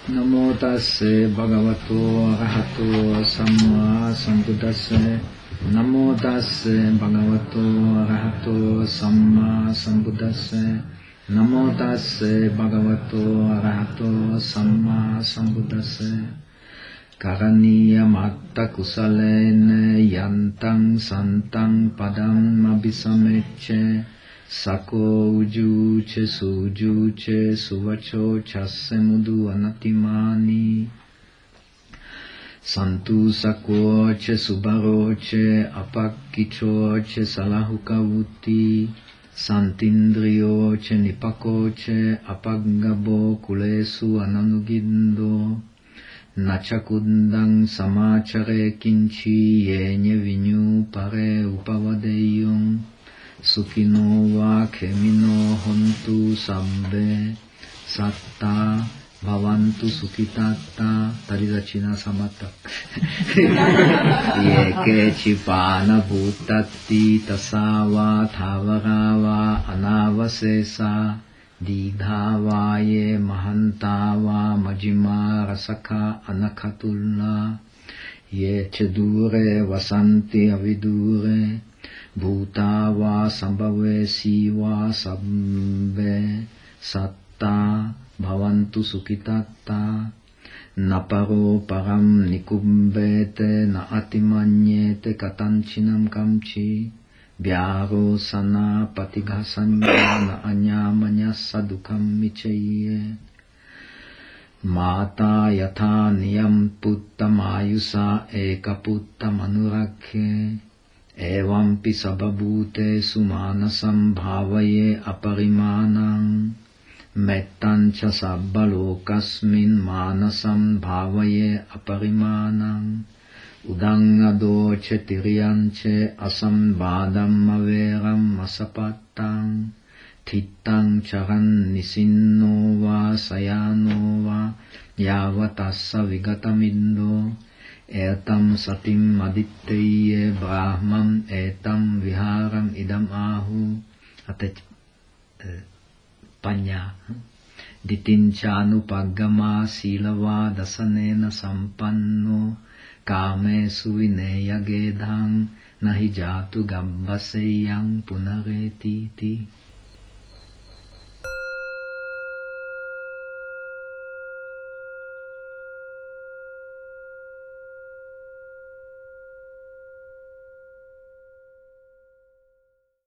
නමෝ තස්සේ භගවතෝ අරහතෝ සම්මා සම්බුද්දස්සේ. නමෝ තස්සේ භගවතෝ අරහතෝ සම්මා සම්බුද්දස්සේ. නමෝ තස්සේ භගවතෝ අරහතෝ සම්මා සම්බුද්දස්සේ. කරණීය මත්ත කුසලේන යන්තං සන්තං පදං අபிසමෙච්ච Sako ujuče sujuče suvačo čase mudu anatimani. Santu sakoče subaroče apakičoče salahukavuti. santindrioče nipakoče apaggabo kulesu ananugindo. Načakundang samáčare kinčí jeně vinyu pare upavade සුඛිනෝ වා කෙමිනෝ හොන්තු සම්බේ සත්තා භවන්තු සුඛිතාත්තා පරිදචිනා සමත්තක් යේකේචි පාන භූතත්ති තසාවා ථාවරාවා අනාවසේසා දීඝාවායේ මහන්තාවා මජිමා රසකා අනකතුල්ලා ये च दूरे वसन्ति अविदूरे भूता वा सम्भवेसी वा सम्भे सत्ता भवन्तु सुखितत्ता न परो परं निकुम्भेत न अतिमन्येत कथञ्चिनं कञ्चि व्यारो सना पतिघः सञ्ज्ञा न अन्यामन्यः स दुःखं विचय्ये माता यथा नियं पुत्र आयुषा एकपुत्तमनुरखे एवम्पि सबभूते सुमानसं भावये अपरिमानम् मेत्तम् च सब्बलोकस्मिन् मानसं भावये अपरिमानम् उदङ्गदोच तिर्यञ्च असम्बादम् अवेरम् असपत्ताम् ठित्तम् चरन् निसिन्नो वा सयानो वा यावतः स विगतमिन्दो एतम सतिम अदित्यय ब्राह्मम एतम विहारम idam आहु a teď e, paňa. Hm? Ditinčánu pagama sílavá dasanéna sampanno káme suvine jagedhang nahi játu gambaseyang punareti.